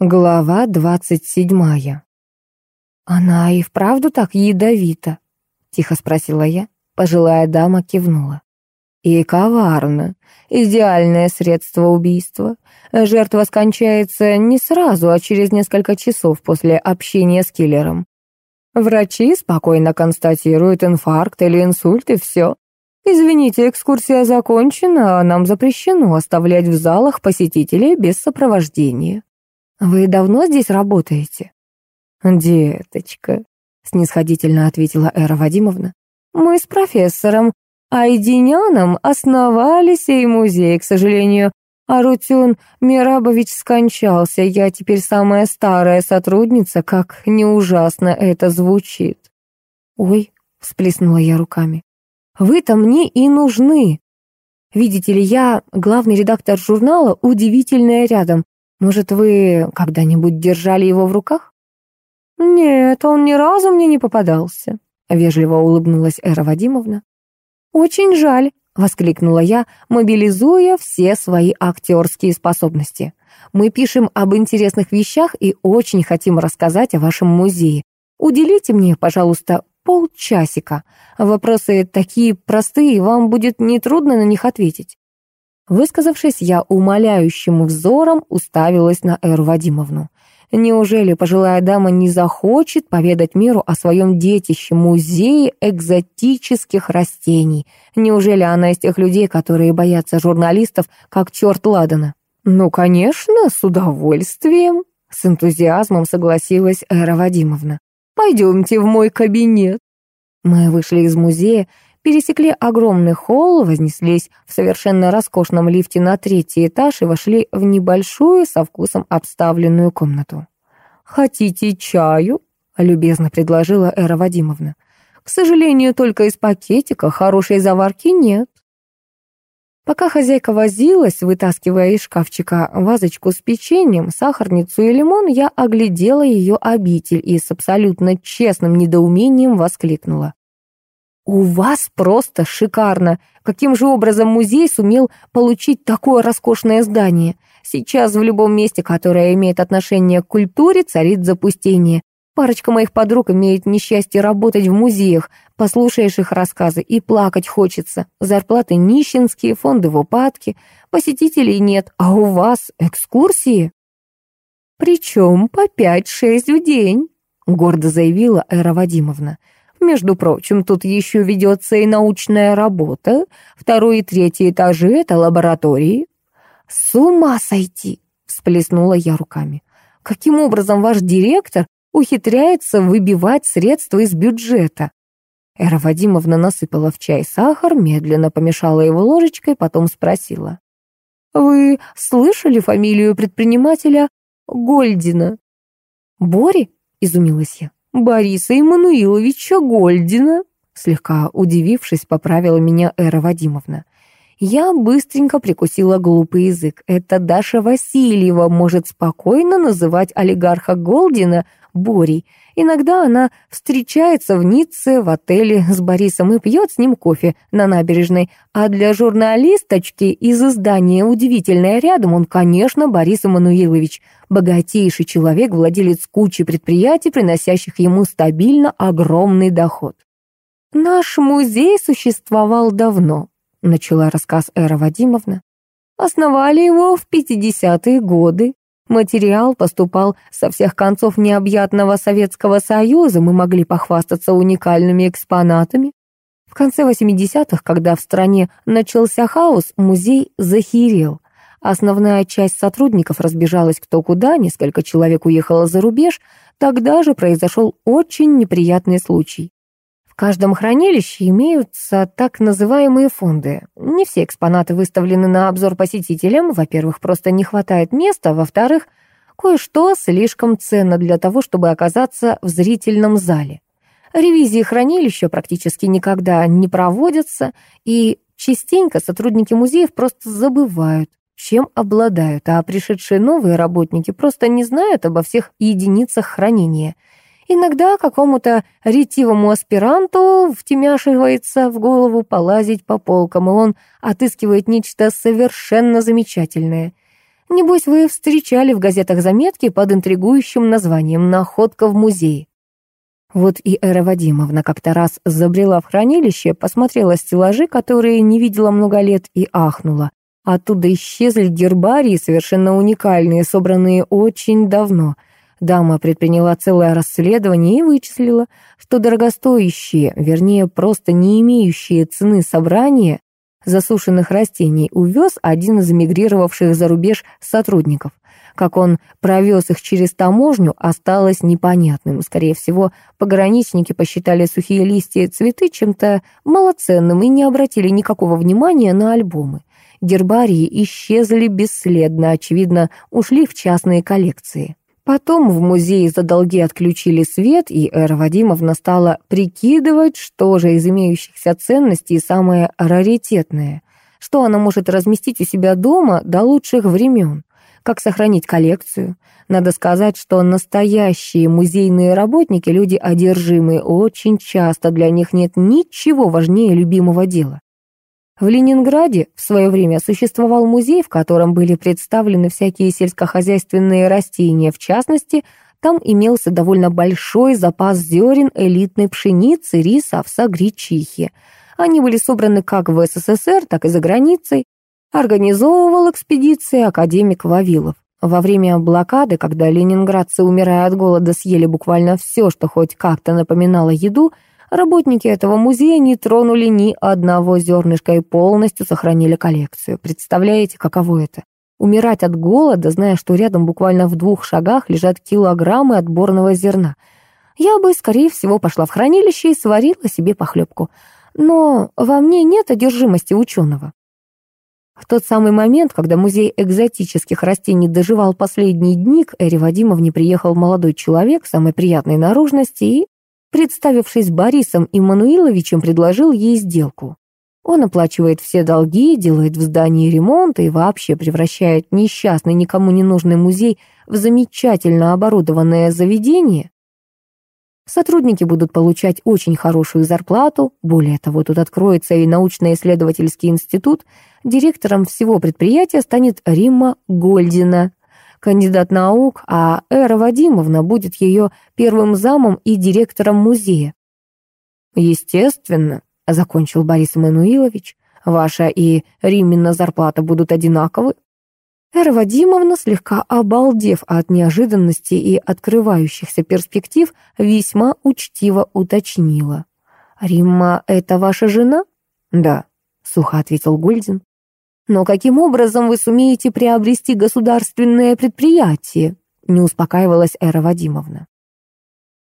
Глава двадцать седьмая. «Она и вправду так ядовита?» — тихо спросила я. Пожилая дама кивнула. «И коварно. Идеальное средство убийства. Жертва скончается не сразу, а через несколько часов после общения с киллером. Врачи спокойно констатируют инфаркт или инсульт, и все. Извините, экскурсия закончена, а нам запрещено оставлять в залах посетителей без сопровождения». «Вы давно здесь работаете?» «Деточка», — снисходительно ответила Эра Вадимовна, «мы с профессором Айдиняном основали сей музей. К сожалению, Арутюн Мирабович скончался. Я теперь самая старая сотрудница, как не ужасно это звучит». «Ой», — всплеснула я руками, «вы-то мне и нужны. Видите ли, я главный редактор журнала «Удивительное рядом». Может, вы когда-нибудь держали его в руках? Нет, он ни разу мне не попадался, вежливо улыбнулась Эра Вадимовна. Очень жаль, воскликнула я, мобилизуя все свои актерские способности. Мы пишем об интересных вещах и очень хотим рассказать о вашем музее. Уделите мне, пожалуйста, полчасика. Вопросы такие простые, вам будет нетрудно на них ответить. Высказавшись, я умоляющим взором уставилась на Эру Вадимовну. Неужели пожилая дама не захочет поведать миру о своем детище, музее экзотических растений? Неужели она из тех людей, которые боятся журналистов, как черт ладана? Ну, конечно, с удовольствием, с энтузиазмом согласилась Эра Вадимовна. Пойдемте в мой кабинет. Мы вышли из музея, пересекли огромный холл, вознеслись в совершенно роскошном лифте на третий этаж и вошли в небольшую со вкусом обставленную комнату. «Хотите чаю?» — любезно предложила Эра Вадимовна. «К сожалению, только из пакетика, хорошей заварки нет». Пока хозяйка возилась, вытаскивая из шкафчика вазочку с печеньем, сахарницу и лимон, я оглядела ее обитель и с абсолютно честным недоумением воскликнула. «У вас просто шикарно! Каким же образом музей сумел получить такое роскошное здание? Сейчас в любом месте, которое имеет отношение к культуре, царит запустение. Парочка моих подруг имеет несчастье работать в музеях, послушаешь их рассказы и плакать хочется. Зарплаты нищенские, фонды в упадке, посетителей нет, а у вас экскурсии?» «Причем по пять-шесть в день», — гордо заявила Эра Вадимовна. Между прочим, тут еще ведется и научная работа. Второй и третий этажи — это лаборатории. С ума сойти! Всплеснула я руками. Каким образом ваш директор ухитряется выбивать средства из бюджета? Эра Вадимовна насыпала в чай сахар, медленно помешала его ложечкой, потом спросила. «Вы слышали фамилию предпринимателя Гольдина?» «Бори?» — изумилась я. Бориса Иммануиловича Гольдина», слегка удивившись, поправила меня Эра Вадимовна. Я быстренько прикусила глупый язык. Это Даша Васильева может спокойно называть олигарха Голдина Борей. Иногда она встречается в Ницце в отеле с Борисом и пьет с ним кофе на набережной. А для журналисточки из издания «Удивительное рядом» он, конечно, Борис Эммануилович. Богатейший человек, владелец кучи предприятий, приносящих ему стабильно огромный доход. Наш музей существовал давно. — начала рассказ Эра Вадимовна. «Основали его в 50-е годы. Материал поступал со всех концов необъятного Советского Союза, мы могли похвастаться уникальными экспонатами. В конце 80-х, когда в стране начался хаос, музей захерел. Основная часть сотрудников разбежалась кто куда, несколько человек уехало за рубеж. Тогда же произошел очень неприятный случай каждом хранилище имеются так называемые фонды. Не все экспонаты выставлены на обзор посетителям. Во-первых, просто не хватает места. Во-вторых, кое-что слишком ценно для того, чтобы оказаться в зрительном зале. Ревизии хранилища практически никогда не проводятся, и частенько сотрудники музеев просто забывают, чем обладают, а пришедшие новые работники просто не знают обо всех единицах хранения – Иногда какому-то ретивому аспиранту втемяшивается в голову полазить по полкам, и он отыскивает нечто совершенно замечательное. Небось, вы встречали в газетах заметки под интригующим названием «Находка в музее». Вот и Эра Вадимовна как-то раз забрела в хранилище, посмотрела стеллажи, которые не видела много лет, и ахнула. Оттуда исчезли гербарии, совершенно уникальные, собранные очень давно. Дама предприняла целое расследование и вычислила, что дорогостоящие, вернее, просто не имеющие цены собрания засушенных растений увез один из эмигрировавших за рубеж сотрудников. Как он провез их через таможню, осталось непонятным. Скорее всего, пограничники посчитали сухие листья и цветы чем-то малоценным и не обратили никакого внимания на альбомы. Гербарии исчезли бесследно, очевидно, ушли в частные коллекции. Потом в музее за долги отключили свет, и Эра Вадимовна стала прикидывать, что же из имеющихся ценностей самое раритетное, что она может разместить у себя дома до лучших времен, как сохранить коллекцию. Надо сказать, что настоящие музейные работники, люди одержимые, очень часто для них нет ничего важнее любимого дела. В Ленинграде в свое время существовал музей, в котором были представлены всякие сельскохозяйственные растения. В частности, там имелся довольно большой запас зерен элитной пшеницы, риса, овса, гречихи. Они были собраны как в СССР, так и за границей. Организовывал экспедиции академик Вавилов. Во время блокады, когда ленинградцы, умирая от голода, съели буквально все, что хоть как-то напоминало еду – Работники этого музея не тронули ни одного зернышка и полностью сохранили коллекцию. Представляете, каково это? Умирать от голода, зная, что рядом буквально в двух шагах лежат килограммы отборного зерна. Я бы, скорее всего, пошла в хранилище и сварила себе похлебку. Но во мне нет одержимости ученого. В тот самый момент, когда музей экзотических растений доживал последние дни, к Эре Вадимовне приехал молодой человек самой приятной наружности и представившись Борисом Иммануиловичем, предложил ей сделку. Он оплачивает все долги, делает в здании ремонт и вообще превращает несчастный, никому не нужный музей в замечательно оборудованное заведение. Сотрудники будут получать очень хорошую зарплату, более того, тут откроется и научно-исследовательский институт. Директором всего предприятия станет Римма Гольдина, кандидат наук, а Эра Вадимовна будет ее первым замом и директором музея. Естественно, закончил Борис Мануилович, ваша и Римина зарплата будут одинаковы. Эра Вадимовна, слегка обалдев от неожиданности и открывающихся перспектив, весьма учтиво уточнила. «Римма — это ваша жена?» «Да», — сухо ответил Гульдин. Но каким образом вы сумеете приобрести государственное предприятие? Не успокаивалась Эра Вадимовна.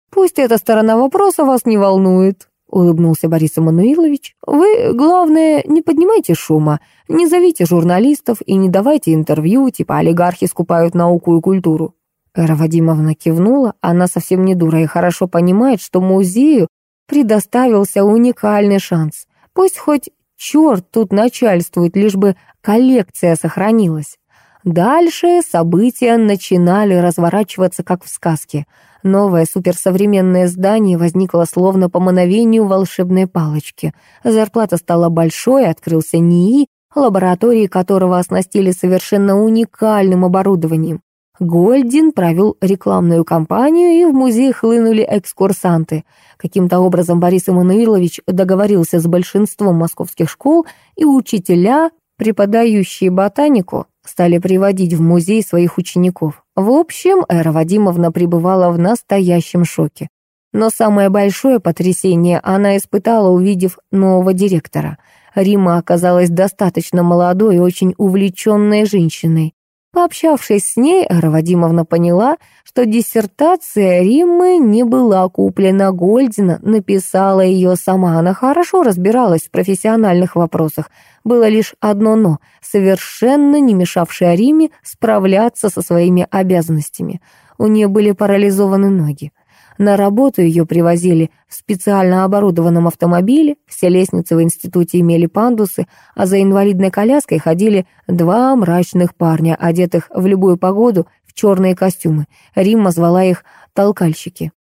Пусть эта сторона вопроса вас не волнует, улыбнулся Борис Эммануилович. Вы, главное, не поднимайте шума, не зовите журналистов и не давайте интервью, типа олигархи скупают науку и культуру. Эра Вадимовна кивнула, она совсем не дура и хорошо понимает, что музею предоставился уникальный шанс. Пусть хоть Черт тут начальствует, лишь бы коллекция сохранилась. Дальше события начинали разворачиваться, как в сказке. Новое суперсовременное здание возникло словно по мановению волшебной палочки. Зарплата стала большой, открылся НИИ, лаборатории которого оснастили совершенно уникальным оборудованием. Гольдин провел рекламную кампанию, и в музей хлынули экскурсанты. Каким-то образом Борис Эммануилович договорился с большинством московских школ, и учителя, преподающие ботанику, стали приводить в музей своих учеников. В общем, Эра Вадимовна пребывала в настоящем шоке. Но самое большое потрясение она испытала, увидев нового директора. Рима оказалась достаточно молодой и очень увлеченной женщиной. Пообщавшись с ней, Ара Вадимовна поняла, что диссертация Риммы не была куплена Гольдина, написала ее сама. Она хорошо разбиралась в профессиональных вопросах. Было лишь одно «но», совершенно не мешавшее Риме справляться со своими обязанностями. У нее были парализованы ноги. На работу ее привозили в специально оборудованном автомобиле, все лестницы в институте имели пандусы, а за инвалидной коляской ходили два мрачных парня, одетых в любую погоду в черные костюмы. Римма звала их «толкальщики».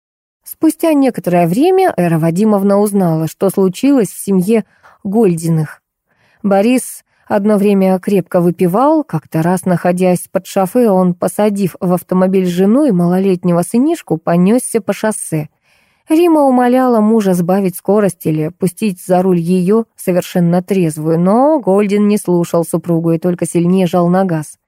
Спустя некоторое время Эра Вадимовна узнала, что случилось в семье Гольдиных. Борис Одно время крепко выпивал, как-то раз, находясь под шофе, он, посадив в автомобиль жену и малолетнего сынишку, понесся по шоссе. Рима умоляла мужа сбавить скорость или пустить за руль ее, совершенно трезвую, но Гольдин не слушал супругу и только сильнее жал на газ.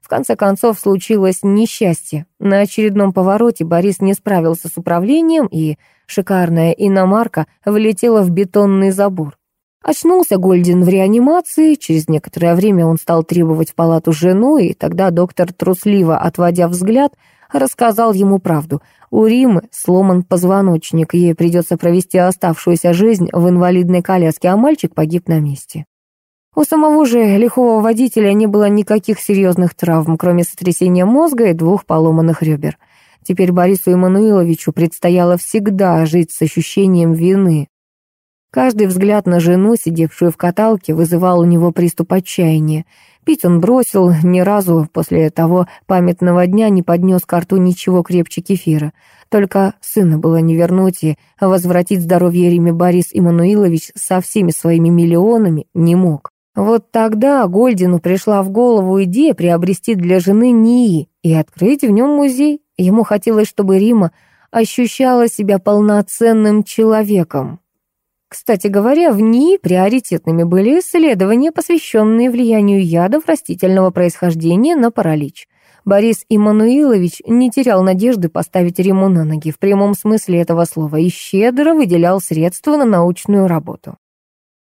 В конце концов, случилось несчастье. На очередном повороте Борис не справился с управлением, и шикарная иномарка влетела в бетонный забор. Очнулся Гольдин в реанимации, через некоторое время он стал требовать в палату жену, и тогда доктор, трусливо отводя взгляд, рассказал ему правду. У Римы сломан позвоночник, ей придется провести оставшуюся жизнь в инвалидной коляске, а мальчик погиб на месте. У самого же лихого водителя не было никаких серьезных травм, кроме сотрясения мозга и двух поломанных ребер. Теперь Борису Эммануиловичу предстояло всегда жить с ощущением вины. Каждый взгляд на жену, сидевшую в каталке, вызывал у него приступ отчаяния. Пить он бросил, ни разу после того памятного дня не поднес к рту ничего крепче кефира. Только сына было не вернуть и возвратить здоровье Риме Борис Иммануилович со всеми своими миллионами не мог. Вот тогда Гольдину пришла в голову идея приобрести для жены НИИ и открыть в нем музей. Ему хотелось, чтобы Рима ощущала себя полноценным человеком. Кстати говоря, в НИИ приоритетными были исследования, посвященные влиянию ядов растительного происхождения на паралич. Борис Иммануилович не терял надежды поставить Риму на ноги в прямом смысле этого слова и щедро выделял средства на научную работу.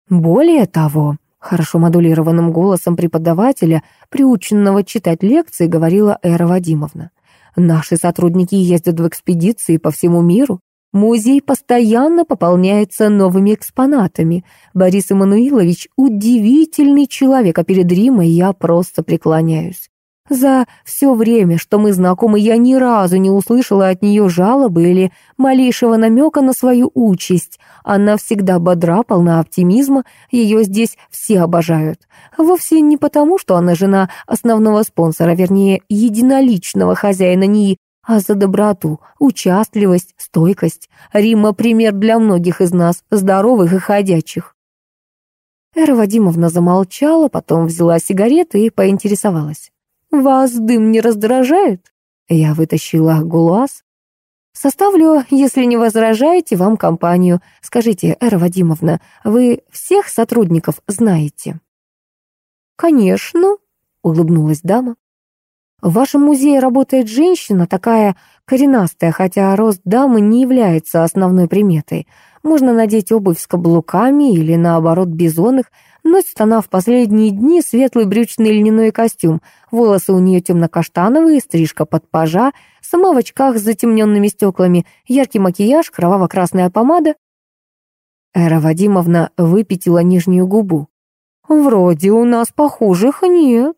Более того, хорошо модулированным голосом преподавателя, приученного читать лекции, говорила Эра Вадимовна. Наши сотрудники ездят в экспедиции по всему миру, Музей постоянно пополняется новыми экспонатами. Борис Эммануилович удивительный человек, а перед Римой я просто преклоняюсь. За все время, что мы знакомы, я ни разу не услышала от нее жалобы или малейшего намека на свою участь. Она всегда бодра, полна оптимизма, ее здесь все обожают. Вовсе не потому, что она жена основного спонсора, вернее, единоличного хозяина НИИ, а за доброту, участливость, стойкость. Рима — пример для многих из нас, здоровых и ходячих. Эра Вадимовна замолчала, потом взяла сигарету и поинтересовалась. «Вас дым не раздражает?» Я вытащила гулуаз. «Составлю, если не возражаете, вам компанию. Скажите, Эра Вадимовна, вы всех сотрудников знаете?» «Конечно», — улыбнулась дама. В вашем музее работает женщина, такая коренастая, хотя рост дамы не является основной приметой. Можно надеть обувь с каблуками или, наоборот, бизонных. Носит она в последние дни светлый брючный льняной костюм. Волосы у нее темно-каштановые, стрижка под пажа, сама в очках с затемненными стеклами, яркий макияж, кроваво-красная помада. Эра Вадимовна выпятила нижнюю губу. «Вроде у нас похожих нет».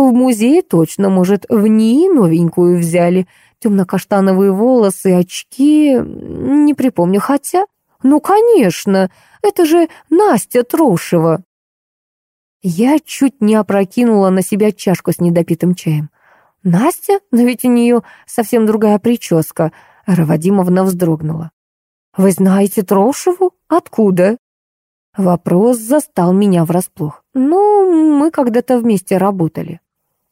В музее точно, может, в ней новенькую взяли. Темно-каштановые волосы, очки... Не припомню, хотя... Ну, конечно, это же Настя Трошева. Я чуть не опрокинула на себя чашку с недопитым чаем. Настя? Но ведь у нее совсем другая прическа. Равадимовна вздрогнула. «Вы знаете Трошеву? Откуда?» Вопрос застал меня врасплох. «Ну, мы когда-то вместе работали».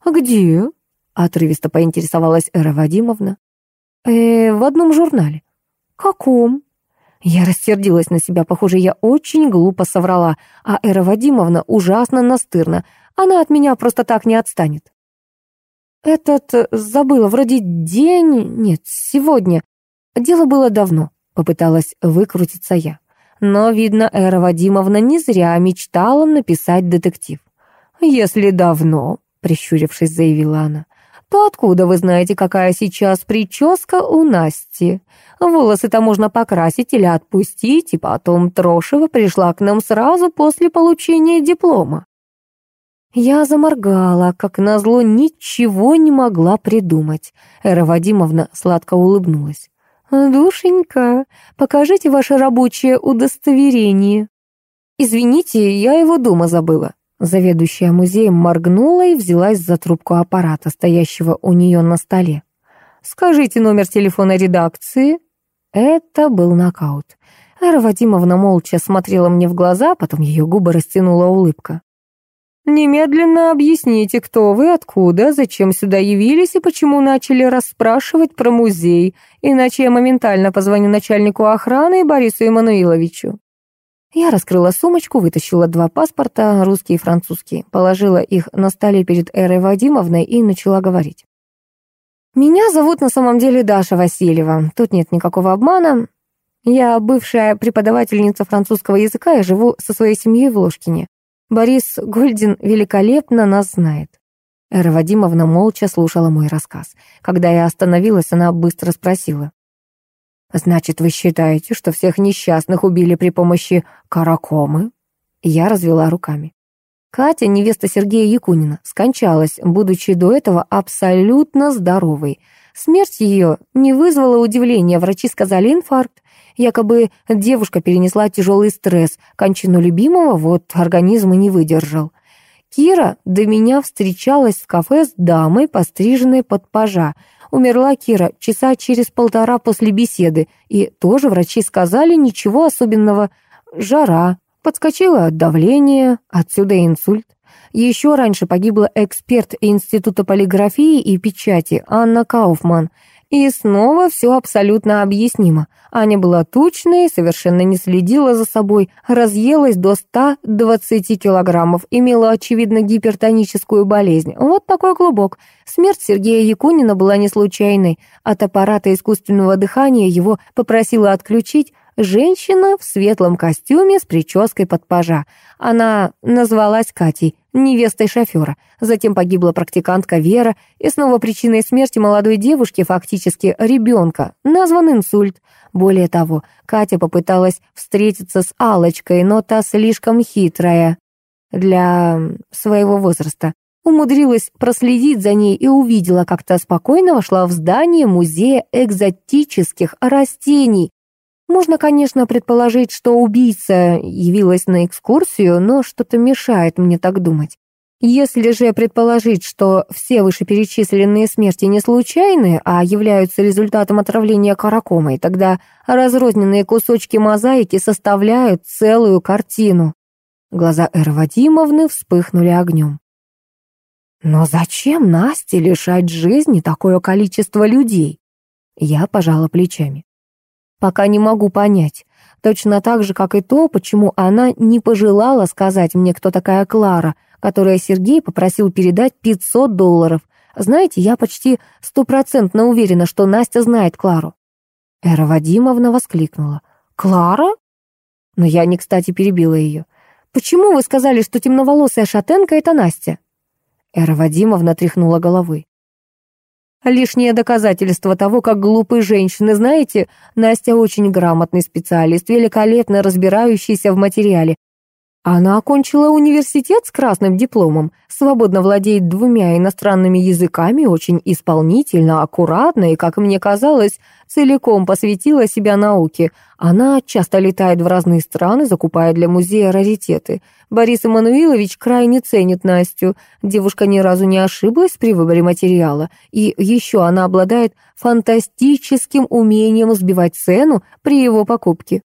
«А где?» — отрывисто поинтересовалась Эра Вадимовна. «Э, в одном журнале». «Каком?» Я рассердилась на себя. Похоже, я очень глупо соврала, а Эра Вадимовна ужасно настырна. Она от меня просто так не отстанет. «Этот... Забыла, вроде день... Нет, сегодня. Дело было давно», — попыталась выкрутиться я. Но, видно, Эра Вадимовна не зря мечтала написать детектив. «Если давно», — прищурившись, заявила она, «то откуда вы знаете, какая сейчас прическа у Насти? Волосы-то можно покрасить или отпустить, и потом Трошева пришла к нам сразу после получения диплома». Я заморгала, как назло ничего не могла придумать. Эра Вадимовна сладко улыбнулась. «Душенька, покажите ваше рабочее удостоверение». «Извините, я его дома забыла». Заведующая музеем моргнула и взялась за трубку аппарата, стоящего у нее на столе. «Скажите номер телефона редакции». Это был нокаут. Эра Вадимовна молча смотрела мне в глаза, потом ее губы растянула улыбка. Немедленно объясните, кто вы, откуда, зачем сюда явились и почему начали расспрашивать про музей, иначе я моментально позвоню начальнику охраны Борису Эммануиловичу». Я раскрыла сумочку, вытащила два паспорта, русский и французский, положила их на столе перед Эрой Вадимовной и начала говорить. «Меня зовут на самом деле Даша Васильева. Тут нет никакого обмана. Я бывшая преподавательница французского языка и живу со своей семьей в Ложкине. Борис Гольдин великолепно нас знает. Эра Вадимовна молча слушала мой рассказ. Когда я остановилась, она быстро спросила. «Значит, вы считаете, что всех несчастных убили при помощи каракомы?» Я развела руками. Катя, невеста Сергея Якунина, скончалась, будучи до этого абсолютно здоровой. Смерть ее не вызвала удивления, врачи сказали инфаркт. Якобы девушка перенесла тяжелый стресс, кончину любимого, вот организм и не выдержал. Кира до меня встречалась в кафе с дамой, постриженной под пажа. Умерла Кира часа через полтора после беседы, и тоже врачи сказали ничего особенного. Жара, подскочило давление, отсюда инсульт. Еще раньше погибла эксперт Института полиграфии и печати Анна Кауфман – и снова все абсолютно объяснимо. Аня была тучной, совершенно не следила за собой, разъелась до 120 килограммов, имела, очевидно, гипертоническую болезнь. Вот такой клубок. Смерть Сергея Якунина была не случайной. От аппарата искусственного дыхания его попросила отключить женщина в светлом костюме с прической под пажа. Она назвалась Катей, невестой шофера. Затем погибла практикантка Вера, и снова причиной смерти молодой девушки, фактически ребенка, назван инсульт. Более того, Катя попыталась встретиться с алочкой но та слишком хитрая для своего возраста. Умудрилась проследить за ней и увидела, как та спокойно вошла в здание музея экзотических растений, можно, конечно, предположить, что убийца явилась на экскурсию, но что-то мешает мне так думать. Если же предположить, что все вышеперечисленные смерти не случайны, а являются результатом отравления каракомой, тогда разрозненные кусочки мозаики составляют целую картину. Глаза Эры Вадимовны вспыхнули огнем. Но зачем Насте лишать жизни такое количество людей? Я пожала плечами. Пока не могу понять. Точно так же, как и то, почему она не пожелала сказать мне, кто такая Клара, которая Сергей попросил передать 500 долларов. Знаете, я почти стопроцентно уверена, что Настя знает Клару. Эра Вадимовна воскликнула. «Клара?» Но я не кстати перебила ее. «Почему вы сказали, что темноволосая шатенка — это Настя?» Эра Вадимовна тряхнула головой. Лишнее доказательство того, как глупые женщины. Знаете, Настя очень грамотный специалист, великолепно разбирающийся в материале. Она окончила университет с красным дипломом, свободно владеет двумя иностранными языками, очень исполнительно, аккуратно и, как мне казалось, целиком посвятила себя науке. Она часто летает в разные страны, закупая для музея раритеты. Борис Эммануилович крайне ценит Настю. Девушка ни разу не ошиблась при выборе материала. И еще она обладает фантастическим умением сбивать цену при его покупке.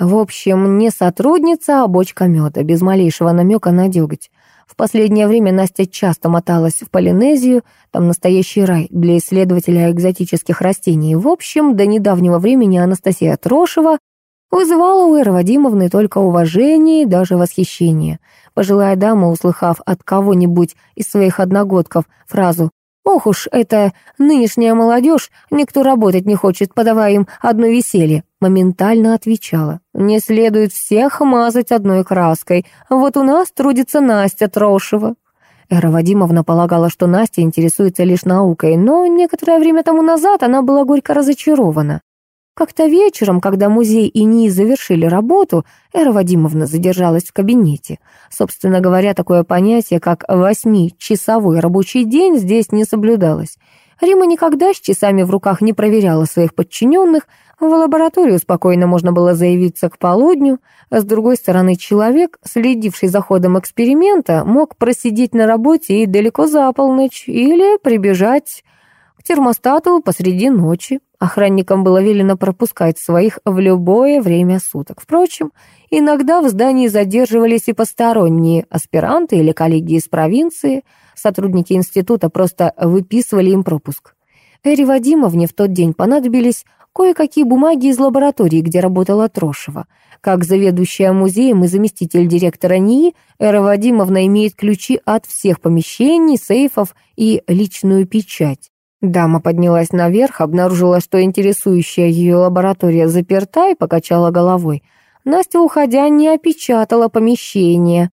В общем, не сотрудница, а бочка меда, без малейшего намека на деготь. В последнее время Настя часто моталась в Полинезию, там настоящий рай для исследователя экзотических растений. В общем, до недавнего времени Анастасия Трошева вызывала у Эры Вадимовны только уважение и даже восхищение. Пожилая дама, услыхав от кого-нибудь из своих одногодков фразу Ох уж это нынешняя молодежь, никто работать не хочет, подавая им одно веселье. Моментально отвечала. Не следует всех мазать одной краской. Вот у нас трудится Настя Трошева. Эра Вадимовна полагала, что Настя интересуется лишь наукой, но некоторое время тому назад она была горько разочарована. Как-то вечером, когда музей и НИИ завершили работу, Эра Вадимовна задержалась в кабинете. Собственно говоря, такое понятие, как восьмичасовой рабочий день, здесь не соблюдалось. Рима никогда с часами в руках не проверяла своих подчиненных, в лабораторию спокойно можно было заявиться к полудню, а с другой стороны человек, следивший за ходом эксперимента, мог просидеть на работе и далеко за полночь или прибежать к термостату посреди ночи. Охранникам было велено пропускать своих в любое время суток. Впрочем, иногда в здании задерживались и посторонние аспиранты или коллеги из провинции. Сотрудники института просто выписывали им пропуск. Эри Вадимовне в тот день понадобились кое-какие бумаги из лаборатории, где работала Трошева. Как заведующая музеем и заместитель директора НИИ, Эра Вадимовна имеет ключи от всех помещений, сейфов и личную печать. Дама поднялась наверх, обнаружила, что интересующая ее лаборатория заперта и покачала головой. Настя, уходя, не опечатала помещение.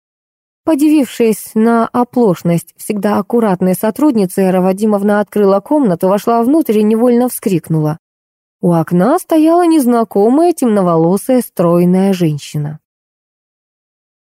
Подивившись на оплошность всегда аккуратной сотрудницы, Эра Вадимовна открыла комнату, вошла внутрь и невольно вскрикнула. У окна стояла незнакомая темноволосая стройная женщина.